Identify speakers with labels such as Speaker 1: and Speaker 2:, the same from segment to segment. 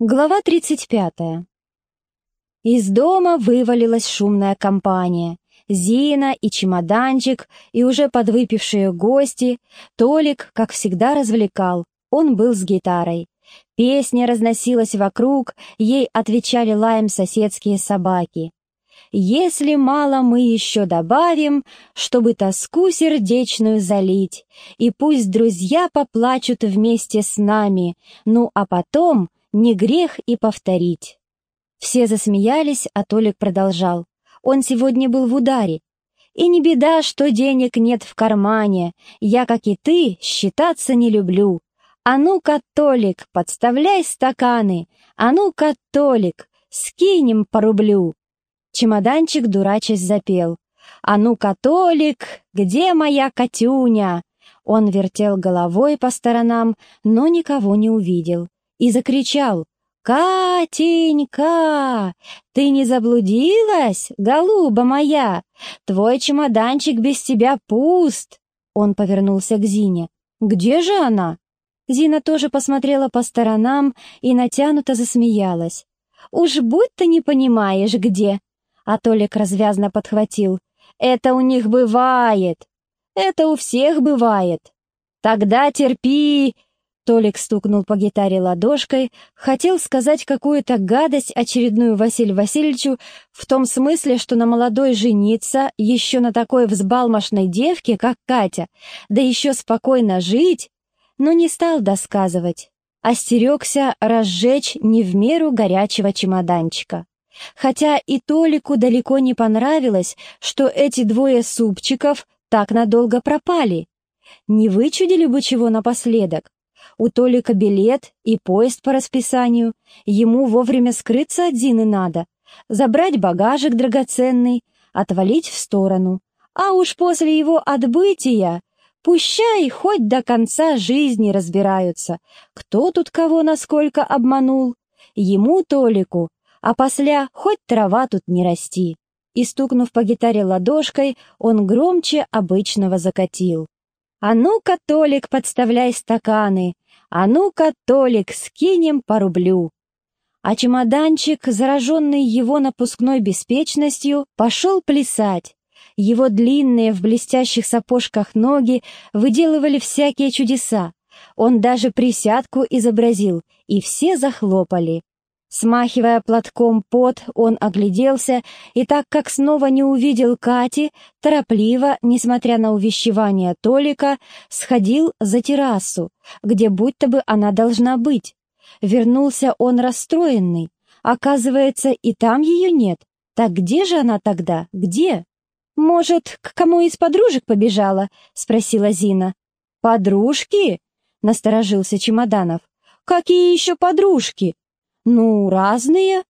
Speaker 1: Глава 35. Из дома вывалилась шумная компания. Зина и чемоданчик, и уже подвыпившие гости. Толик, как всегда, развлекал. Он был с гитарой. Песня разносилась вокруг, ей отвечали лаем соседские собаки. Если мало мы еще добавим, чтобы тоску сердечную залить, и пусть друзья поплачут вместе с нами, ну а потом не грех и повторить. Все засмеялись, а Толик продолжал. Он сегодня был в ударе. И не беда, что денег нет в кармане. Я, как и ты, считаться не люблю. А ну-ка, Толик, подставляй стаканы. А ну-ка, Толик, скинем по рублю. Чемоданчик дурачась запел. «А ну-ка, Толик, где моя Катюня?» Он вертел головой по сторонам, но никого не увидел и закричал «Катенька, ты не заблудилась, голуба моя? Твой чемоданчик без тебя пуст!» Он повернулся к Зине. «Где же она?» Зина тоже посмотрела по сторонам и натянуто засмеялась. «Уж будь ты не понимаешь, где!» А Толик развязно подхватил. «Это у них бывает! Это у всех бывает! Тогда терпи Толик стукнул по гитаре ладошкой, хотел сказать какую-то гадость очередную Василию Васильевичу в том смысле, что на молодой жениться, еще на такой взбалмошной девке, как Катя, да еще спокойно жить, но не стал досказывать. Остерегся разжечь не в меру горячего чемоданчика. Хотя и Толику далеко не понравилось, что эти двое супчиков так надолго пропали. Не вычудили бы чего напоследок, у Толика билет и поезд по расписанию. Ему вовремя скрыться от Зины надо. Забрать багажик драгоценный, отвалить в сторону. А уж после его отбытия пущай хоть до конца жизни разбираются, кто тут кого насколько обманул. Ему, Толику, а после хоть трава тут не расти. И, стукнув по гитаре ладошкой, он громче обычного закатил. «А ну-ка, Толик, подставляй стаканы! А ну-ка, Толик, скинем по рублю!» А чемоданчик, зараженный его напускной беспечностью, пошел плясать. Его длинные в блестящих сапожках ноги выделывали всякие чудеса. Он даже присядку изобразил, и все захлопали. Смахивая платком пот, он огляделся, и так как снова не увидел Кати, торопливо, несмотря на увещевание Толика, сходил за террасу, где будто бы она должна быть. Вернулся он расстроенный. Оказывается, и там ее нет. Так где же она тогда? Где? «Может, к кому из подружек побежала?» — спросила Зина. «Подружки?» — насторожился Чемоданов. «Какие еще подружки? «Ну, разные».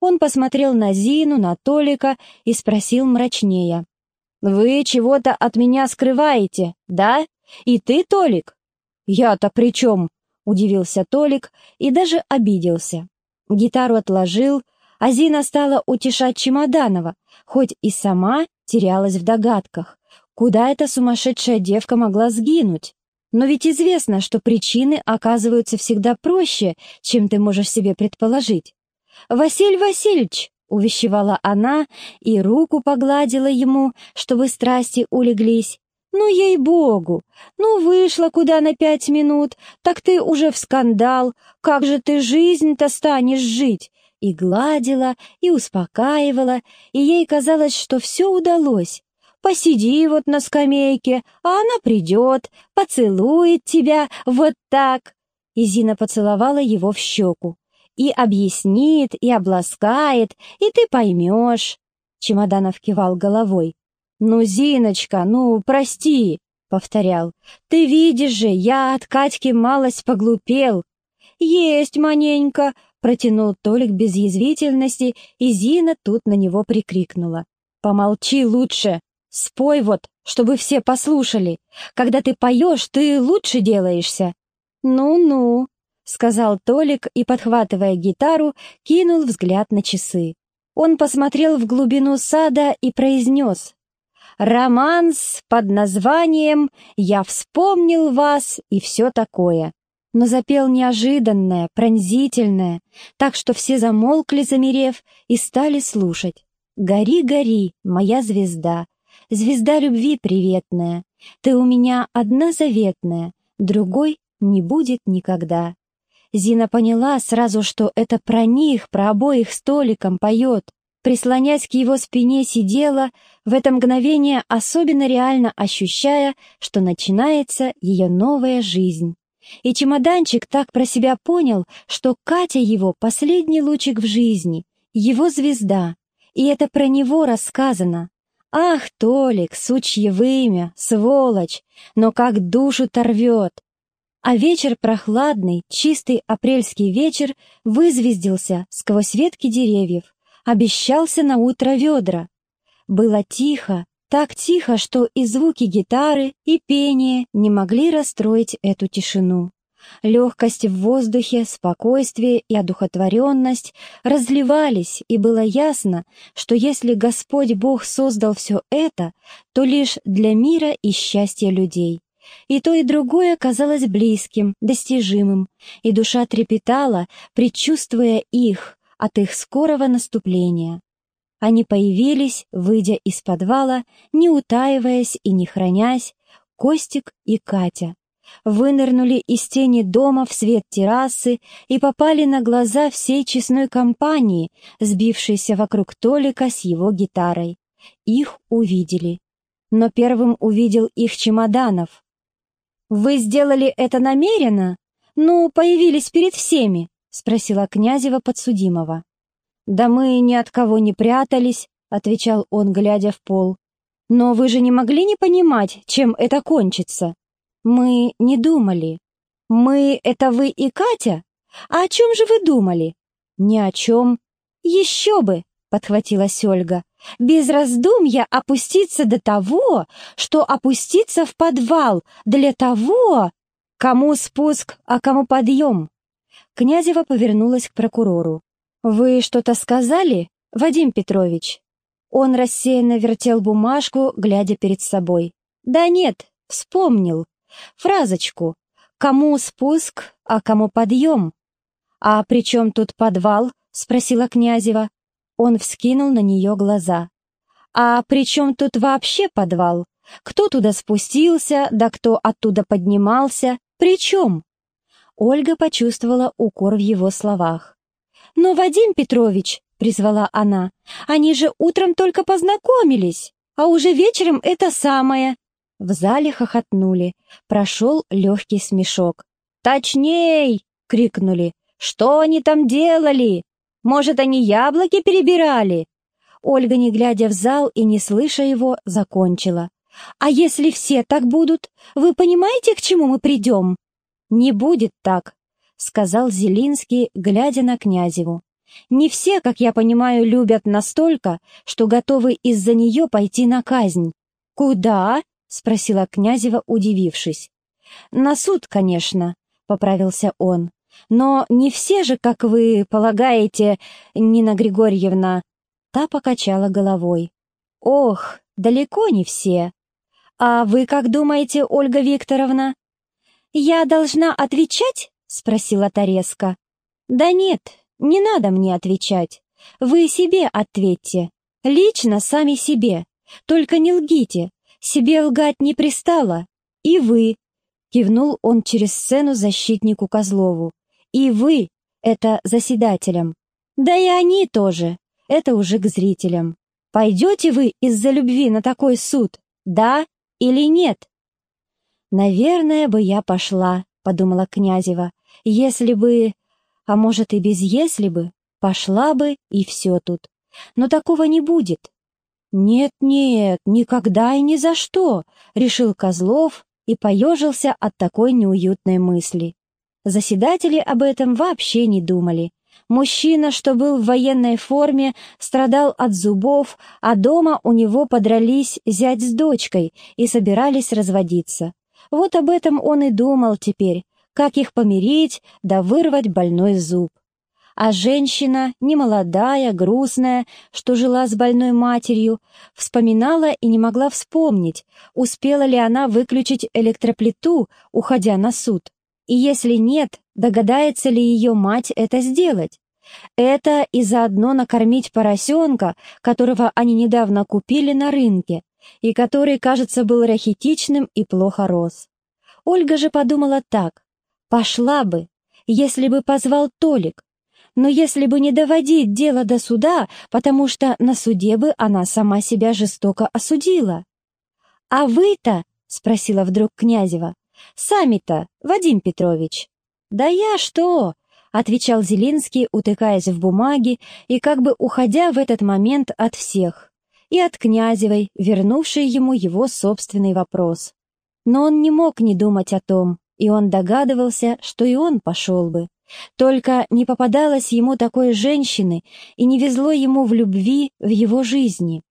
Speaker 1: Он посмотрел на Зину, на Толика и спросил мрачнее. «Вы чего-то от меня скрываете, да? И ты, Толик?» «Я-то при чем?» — удивился Толик и даже обиделся. Гитару отложил, а Зина стала утешать Чемоданова, хоть и сама терялась в догадках, куда эта сумасшедшая девка могла сгинуть. Но ведь известно, что причины оказываются всегда проще, чем ты можешь себе предположить. «Василь Васильевич!» — увещевала она и руку погладила ему, чтобы страсти улеглись. «Ну, ей-богу! Ну, вышла куда на пять минут, так ты уже в скандал, как же ты жизнь-то станешь жить?» И гладила, и успокаивала, и ей казалось, что все удалось. Посиди вот на скамейке, а она придет, поцелует тебя вот так». И Зина поцеловала его в щеку. «И объяснит, и обласкает, и ты поймешь». Чемоданов кивал головой. «Ну, Зиночка, ну, прости», — повторял. «Ты видишь же, я от Катьки малость поглупел». «Есть маненько», — протянул Толик без язвительности, и Зина тут на него прикрикнула. «Помолчи лучше!» Спой вот, чтобы все послушали. Когда ты поешь, ты лучше делаешься». «Ну-ну», — сказал Толик и, подхватывая гитару, кинул взгляд на часы. Он посмотрел в глубину сада и произнес «Романс под названием «Я вспомнил вас» и все такое». но запел неожиданное, пронзительное, так что все замолкли, замерев, и стали слушать. «Гори, гори, моя звезда, звезда любви приветная, ты у меня одна заветная, другой не будет никогда». Зина поняла сразу, что это про них, про обоих столиком поет. Прислонясь к его спине сидела, в это мгновение особенно реально ощущая, что начинается ее новая жизнь. И чемоданчик так про себя понял, что Катя его последний лучик в жизни, его звезда, и это про него рассказано. Ах, Толик, сучье вымя, сволочь, но как душу торвет. А вечер прохладный, чистый апрельский вечер вызвездился сквозь ветки деревьев, обещался на утро ведра. Было тихо, так тихо, что и звуки гитары, и пение не могли расстроить эту тишину. Легкость в воздухе, спокойствие и одухотворенность разливались, и было ясно, что если Господь Бог создал все это, то лишь для мира и счастья людей. И то, и другое казалось близким, достижимым, и душа трепетала, предчувствуя их от их скорого наступления. Они появились, выйдя из подвала, не утаиваясь и не хранясь, Костик и Катя. Вынырнули из тени дома в свет террасы и попали на глаза всей честной компании, сбившейся вокруг Толика с его гитарой. Их увидели. Но первым увидел их Чемоданов. «Вы сделали это намеренно? Ну, появились перед всеми?» — спросила Князева подсудимого. «Да мы ни от кого не прятались», — отвечал он, глядя в пол. «Но вы же не могли не понимать, чем это кончится?» «Мы не думали. Мы — это вы и Катя? А о чем же вы думали?» «Ни о чем». «Еще бы!» — подхватила Сёльга. «Без раздумья опуститься до того, что опуститься в подвал для того, кому спуск, а кому подъем». Князева повернулась к прокурору. «Вы что-то сказали, Вадим Петрович?» Он рассеянно вертел бумажку, глядя перед собой. «Да нет, вспомнил. Фразочку. Кому спуск, а кому подъем?» «А при чем тут подвал?» — спросила Князева. Он вскинул на нее глаза. «А при чем тут вообще подвал? Кто туда спустился, да кто оттуда поднимался? При чем?» Ольга почувствовала укор в его словах. «Но, Вадим Петрович», — призвала она, — «они же утром только познакомились, а уже вечером это самое». В зале хохотнули, прошел легкий смешок. «Точней!» — крикнули. «Что они там делали? Может, они яблоки перебирали?» Ольга, не глядя в зал и не слыша его, закончила. «А если все так будут, вы понимаете, к чему мы придем?» «Не будет так», — сказал Зелинский, глядя на Князеву. «Не все, как я понимаю, любят настолько, что готовы из-за нее пойти на казнь». «Куда?» — спросила Князева, удивившись. «На суд, конечно», — поправился он. «Но не все же, как вы полагаете, Нина Григорьевна». Та покачала головой. «Ох, далеко не все. А вы как думаете, Ольга Викторовна?» «Я должна отвечать?» — спросила Тареска. «Да нет, не надо мне отвечать. Вы себе ответьте. Лично сами себе. Только не лгите. Себе лгать не пристало. И вы». Кивнул он через сцену защитнику Козлову. «И вы» — это заседателям. «Да и они тоже. Это уже к зрителям. Пойдете вы из-за любви на такой суд? Да или нет?» «Наверное, бы я пошла», — подумала Князева, если бы, а может и без если бы, пошла бы и все тут. Но такого не будет. «Нет-нет, никогда и ни за что», — решил Козлов и поежился от такой неуютной мысли. Заседатели об этом вообще не думали. Мужчина, что был в военной форме, страдал от зубов, а дома у него подрались зять с дочкой и собирались разводиться. Вот об этом он и думал теперь, как их помирить да вырвать больной зуб. А женщина, немолодая, грустная, что жила с больной матерью, вспоминала и не могла вспомнить, успела ли она выключить электроплиту, уходя на суд. И если нет, догадается ли ее мать это сделать? Это и заодно накормить поросенка, которого они недавно купили на рынке, и который, кажется, был рахитичным и плохо рос. Ольга же подумала так. Пошла бы, если бы позвал Толик, но если бы не доводить дело до суда, потому что на суде бы она сама себя жестоко осудила. «А вы-то?» — спросила вдруг Князева. «Сами-то, Вадим Петрович». «Да я что?» — отвечал Зелинский, утыкаясь в бумаги и как бы уходя в этот момент от всех, и от Князевой, вернувшей ему его собственный вопрос. Но он не мог не думать о том, и он догадывался, что и он пошел бы. Только не попадалось ему такой женщины и не везло ему в любви в его жизни.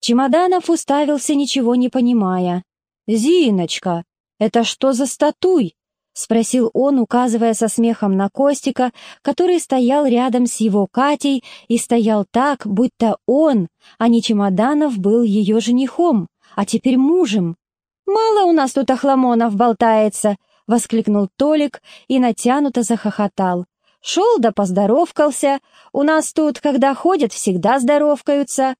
Speaker 1: Чемоданов уставился, ничего не понимая. «Зиночка, это что за статуй?» — спросил он, указывая со смехом на Костика, который стоял рядом с его Катей и стоял так, будто он, а не Чемоданов, был ее женихом, а теперь мужем. «Мало у нас тут охламонов болтается!» — воскликнул Толик и натянуто захохотал. «Шел да поздоровкался. У нас тут, когда ходят, всегда здоровкаются.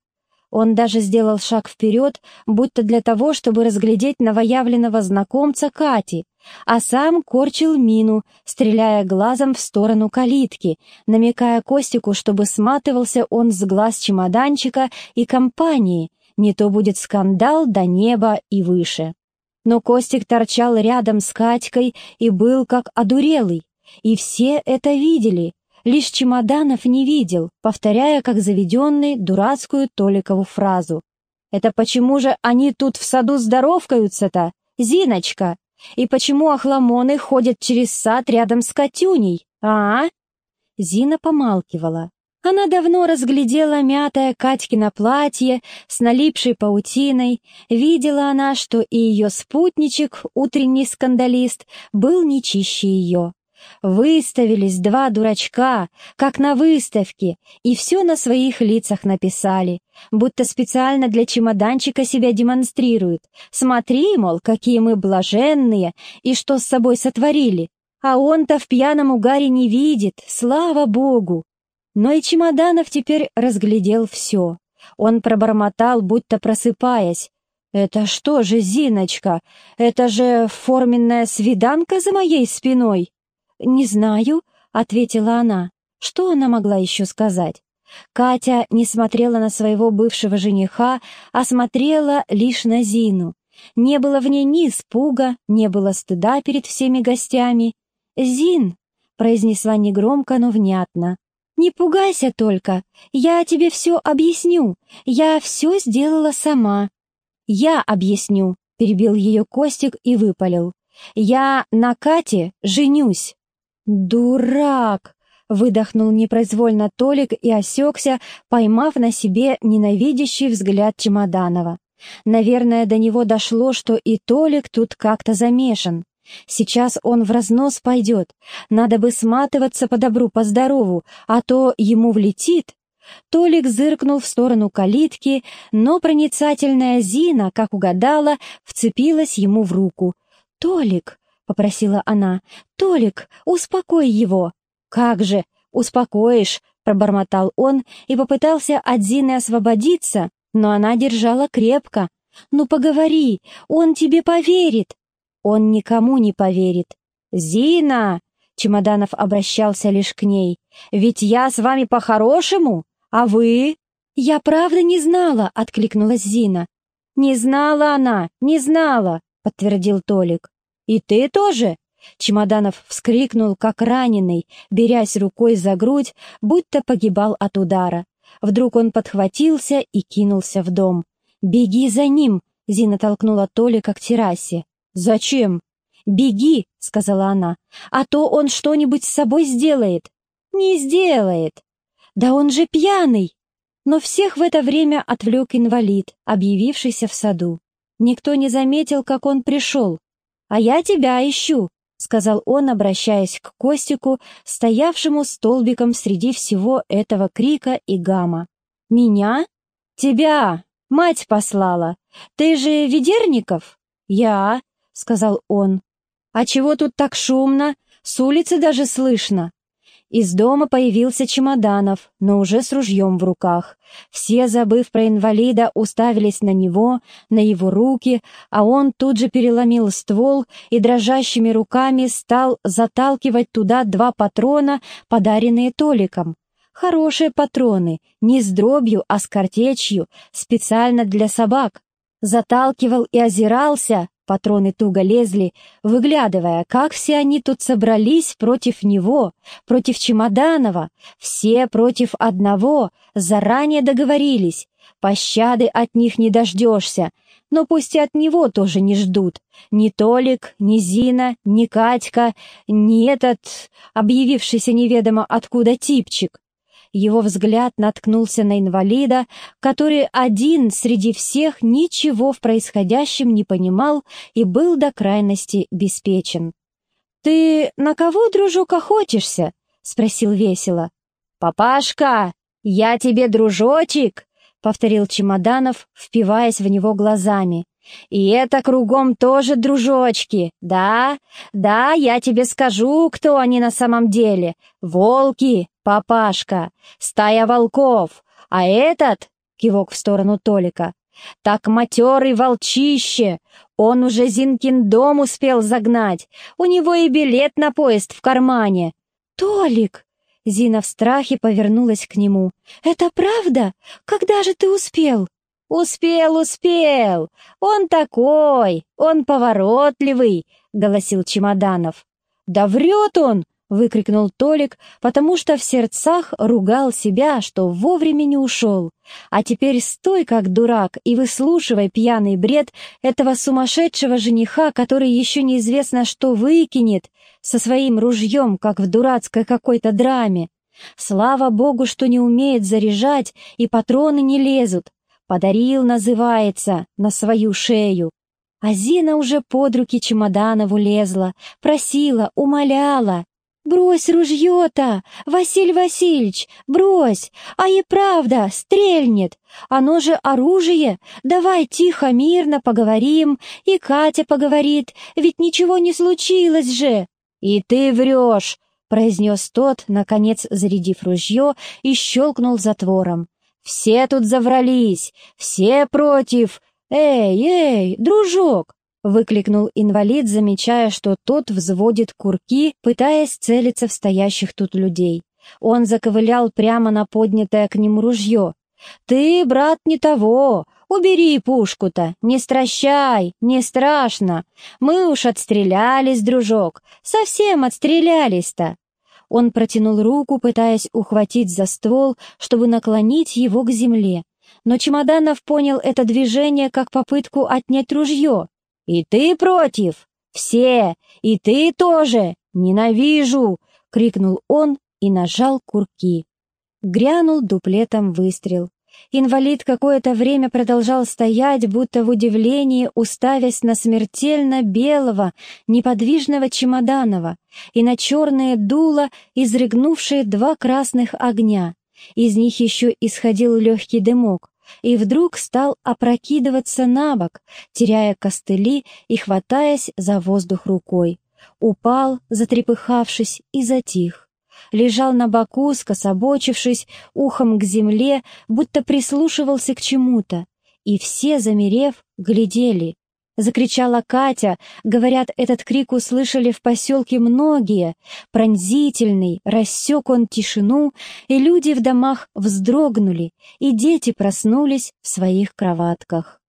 Speaker 1: Он даже сделал шаг вперед, будто для того, чтобы разглядеть новоявленного знакомца Кати, а сам корчил мину, стреляя глазом в сторону калитки, намекая Костику, чтобы сматывался он с глаз чемоданчика и компании, не то будет скандал до неба и выше. Но Костик торчал рядом с Катькой и был как одурелый, и все это видели, Лишь чемоданов не видел, повторяя, как заведенный, дурацкую Толикову фразу. «Это почему же они тут в саду здоровкаются-то, Зиночка? И почему охламоны ходят через сад рядом с Катюней, а?» Зина помалкивала. Она давно разглядела мятое Катькино платье с налипшей паутиной, видела она, что и ее спутничек, утренний скандалист, был не чище ее. Выставились два дурачка, как на выставке, и все на своих лицах написали, будто специально для чемоданчика себя демонстрируют. Смотри, мол, какие мы блаженные, и что с собой сотворили. А он-то в пьяном угаре не видит, слава богу. Но и чемоданов теперь разглядел все. Он пробормотал, будто просыпаясь. «Это что же, Зиночка, это же форменная свиданка за моей спиной?» «Не знаю», — ответила она. Что она могла еще сказать? Катя не смотрела на своего бывшего жениха, а смотрела лишь на Зину. Не было в ней ни испуга, не было стыда перед всеми гостями. «Зин», — произнесла негромко, но внятно, — «не пугайся только, я тебе все объясню, я все сделала сама». «Я объясню», — перебил ее Костик и выпалил. «Я на Кате женюсь». «Дурак!» — выдохнул непроизвольно Толик и осекся, поймав на себе ненавидящий взгляд Чемоданова. Наверное, до него дошло, что и Толик тут как-то замешан. Сейчас он в разнос пойдет. Надо бы сматываться по добру, по здорову, а то ему влетит. Толик зыркнул в сторону калитки, но проницательная Зина, как угадала, вцепилась ему в руку. «Толик!» попросила она. «Толик, успокой его!» «Как же, успокоишь!» — пробормотал он и попытался от Зины освободиться, но она держала крепко. «Ну поговори, он тебе поверит!» «Он никому не поверит!» «Зина!» — Чемоданов обращался лишь к ней. «Ведь я с вами по-хорошему, а вы?» «Я правда не знала!» — откликнулась Зина. «Не знала она, не знала!» — подтвердил Толик. «И ты тоже?» Чемоданов вскрикнул, как раненый, берясь рукой за грудь, будто погибал от удара. Вдруг он подхватился и кинулся в дом. «Беги за ним!» — Зина толкнула Толика к террасе. «Зачем?» «Беги!» — сказала она. «А то он что-нибудь с собой сделает». «Не сделает!» «Да он же пьяный!» Но всех в это время отвлек инвалид, объявившийся в саду. Никто не заметил, как он пришел. «А я тебя ищу», — сказал он, обращаясь к Костику, стоявшему столбиком среди всего этого крика и гамма. «Меня? Тебя! Мать послала! Ты же Ведерников?» «Я», — сказал он. «А чего тут так шумно? С улицы даже слышно!» Из дома появился Чемоданов, но уже с ружьем в руках. Все, забыв про инвалида, уставились на него, на его руки, а он тут же переломил ствол и дрожащими руками стал заталкивать туда два патрона, подаренные Толиком. Хорошие патроны, не с дробью, а с картечью, специально для собак. Заталкивал и озирался, Патроны туго лезли, выглядывая, как все они тут собрались против него, против Чемоданова, все против одного, заранее договорились. Пощады от них не дождешься, но пусть и от него тоже не ждут. Ни Толик, ни Зина, ни Катька, ни этот, объявившийся неведомо откуда типчик. Его взгляд наткнулся на инвалида, который один среди всех ничего в происходящем не понимал и был до крайности беспечен. «Ты на кого, дружок, охотишься?» — спросил весело. «Папашка, я тебе дружочек!» — повторил Чемоданов, впиваясь в него глазами. «И это кругом тоже дружочки, да? Да, я тебе скажу, кто они на самом деле. Волки, «Папашка, стая волков, а этот...» — кивок в сторону Толика. «Так матерый волчище! Он уже Зинкин дом успел загнать, у него и билет на поезд в кармане!» «Толик!» — Зина в страхе повернулась к нему. «Это правда? Когда же ты успел?» «Успел, успел! Он такой, он поворотливый!» — голосил Чемоданов. «Да врет он!» выкрикнул Толик, потому что в сердцах ругал себя, что вовремя не ушел. А теперь стой как дурак и выслушивай пьяный бред этого сумасшедшего жениха, который еще неизвестно что выкинет со своим ружьем, как в дурацкой какой-то драме. Слава богу, что не умеет заряжать и патроны не лезут. Подарил, называется, на свою шею. А Зина уже под руки Чемоданову лезла, просила, умоляла. «Брось ружье-то, Василь Васильевич, брось! А и правда, стрельнет! Оно же оружие! Давай тихо, мирно поговорим, и Катя поговорит, ведь ничего не случилось же!» «И ты врешь!» — произнес тот, наконец зарядив ружье и щелкнул затвором. «Все тут заврались! Все против! Эй, эй, дружок, — выкликнул инвалид, замечая, что тот взводит курки, пытаясь целиться в стоящих тут людей. Он заковылял прямо на поднятое к нему ружье. «Ты, брат, не того! Убери пушку-то! Не стращай! Не страшно! Мы уж отстрелялись, дружок! Совсем отстрелялись-то!» Он протянул руку, пытаясь ухватить за ствол, чтобы наклонить его к земле. Но Чемоданов понял это движение как попытку отнять ружье. «И ты против? Все! И ты тоже! Ненавижу!» — крикнул он и нажал курки. Грянул дуплетом выстрел. Инвалид какое-то время продолжал стоять, будто в удивлении, уставясь на смертельно белого, неподвижного Чемоданова и на черное дуло, изрыгнувшие два красных огня. Из них еще исходил легкий дымок и вдруг стал опрокидываться на бок, теряя костыли и хватаясь за воздух рукой. Упал, затрепыхавшись, и затих. Лежал на боку, скособочившись, ухом к земле, будто прислушивался к чему-то. И все, замерев, глядели, Закричала Катя. Говорят, этот крик услышали в поселке многие. Пронзительный, рассек он тишину, и люди в домах вздрогнули, и дети проснулись в своих кроватках.